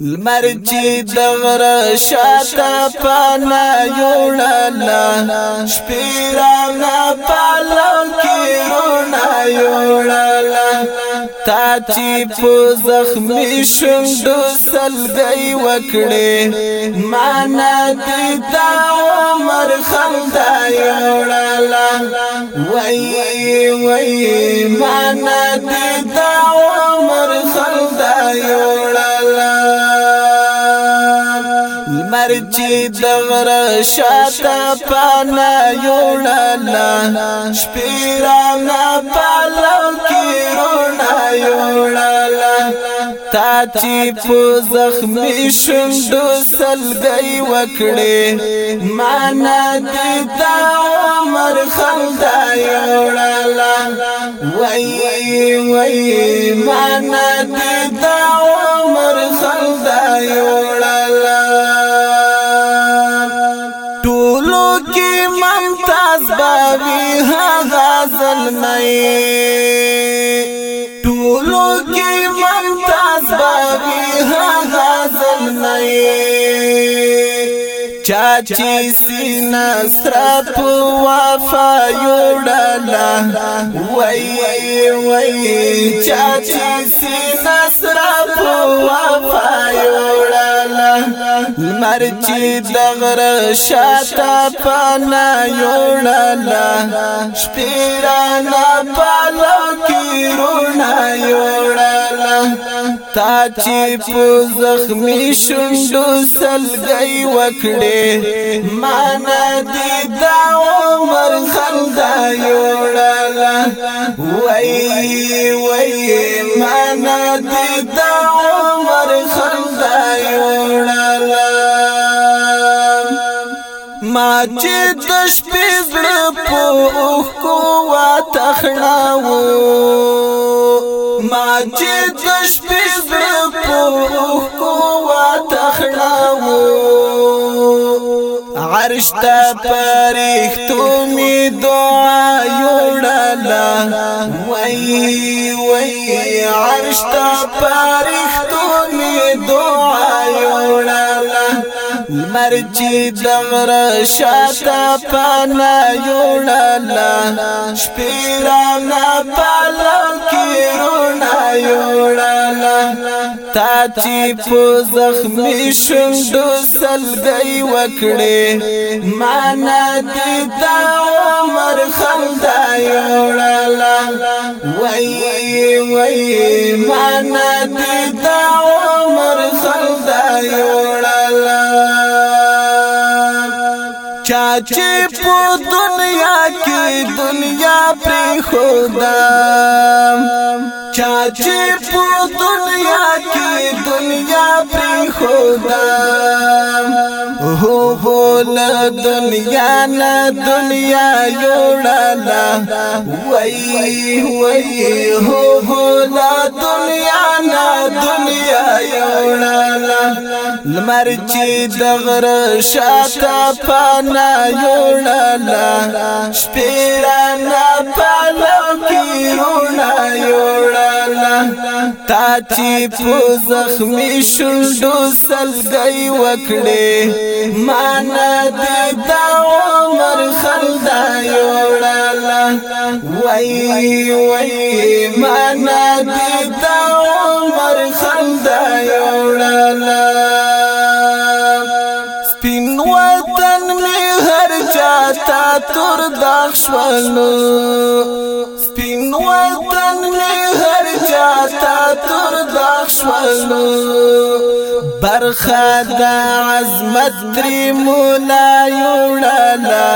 لمر چې د غره شاته پانا یوړل شپیرا نه پالو کې رونا یوړل تا چې په زخمې شوندو سلګي وکړې معنا دې تا عمر خلدا یوړل وای وای معنا دې تا عمر دغرا شاتا پانا یوڑالا شپیرانا پالو کی رونا یوڑالا تا چی پو زخمی شندو سلگئی وکڑی مانا دیتا عمر خلدا یوڑالا وی وی مانا دیتا عمر night. چاچی سینا سترپ وفا یوڑلا وی وی چاچی سینا سترپ وفا یوڑلا مرچی دغر شاتا پانا یوڑلا شپیرانا پالو کی رونا یوڑلا تا چې په زخمی شوندو سلګي وکړې مان دې دا عمر خلدا یوړل وای وای مان دې دا عمر خلدا یوړل ما چې د شپې زړه په اوخ کو وا تخناو ما چې د شپې په عرش ته پرښتو می دعا یوړل وای وای عرش ته پرښتو مرچی دغر شاتا پانا یوڑالا شپیرانا پالو کی رونا یوڑالا تا چی پو زخمی شندو سلگئی وکڑی مانا دیتا عمر خلدا یوڑالا وی وی مانا دیتا عمر خلدا یوڑالا چې په دنیا کې دنیا پر خدا چا چې په دنیا کې دنیا پر خدا هو بول دنیا نه دنیا یوړلا وای وای هو بول دنیا ګران دنیا یوړالا لمر چې د غره شاته پانا یوړالا سپیرانا پالو کی رونا یوړالا تا چې په زخمی شوندو سلګي وکړې مان دې دا عمر خلدا یوړالا وای وای مان دې دا سپین وطن می هر چاته تور داښ ولو سپین وطن می هر تا تر دښمنو برخه د عظمت تر مولا یوړلا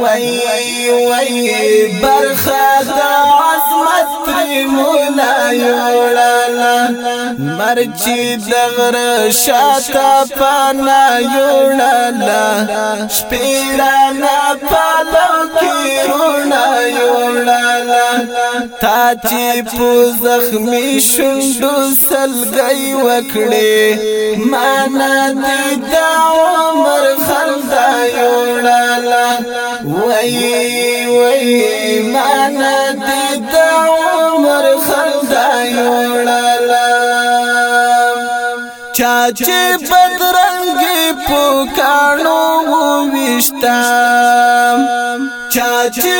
وای وای برخه د عظمت تر مولا یوړلا مرچی دغر شاته پانا یوړلا سپیرانا پالو کی رونا یوړلا تا چې پوز زخمی شندو سلګي وکړې معنا دې دا عمر خلدا یوړالا وای وای معنا دې دا عمر خلدا یوړالا چا چې بدرنګي پوکانو وښتا چا چې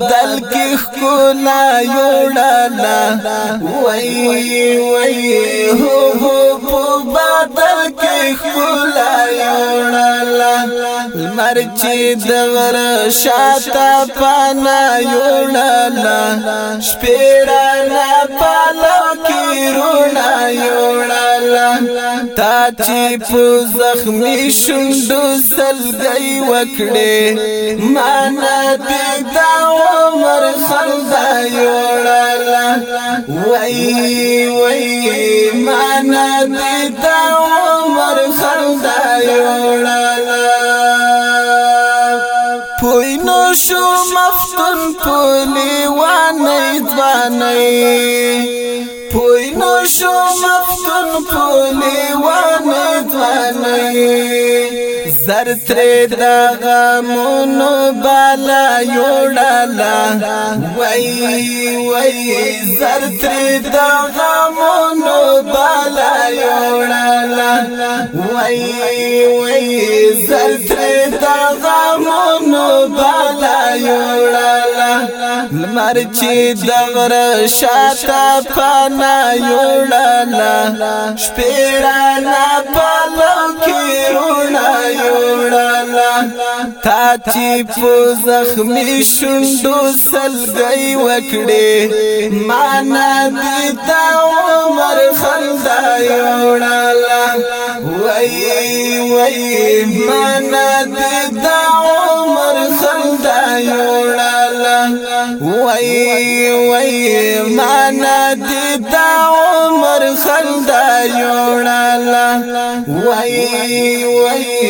بدل کې ښکلا یوړاله وای وای هو هو په بدل کې ښکلا یوړاله لمر چې د ور شاته پانا یوړاله سپیرانا پالو کې رونا یوړاله تا چې په زخمي شوندو زلګي وکړې مانا دې دا عمر خلدا یوړلا وای وای مانا دې دا عمر خلدا یوړلا پوینو شو مفتون پولی وانه ځوانه پوینو شو مفتون پولی وانه ځوانه سر تر دغه مونو بالا یوړلا وای وای سر تر دغه مونو بالا یوړلا وای وای سر تر دغه مونو بالا یوړلا لمر چې دغره شاته پانا یوړلا شپېرانا تا چې په زخمي شوندو سلګي وکړې معنا دې تا عمر خندا یوړاله وای وای معنا دې تا عمر خندا یوړاله وای وای معنا دې تا عمر خندا یوړاله وای وای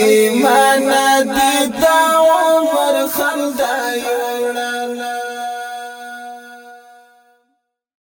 معنا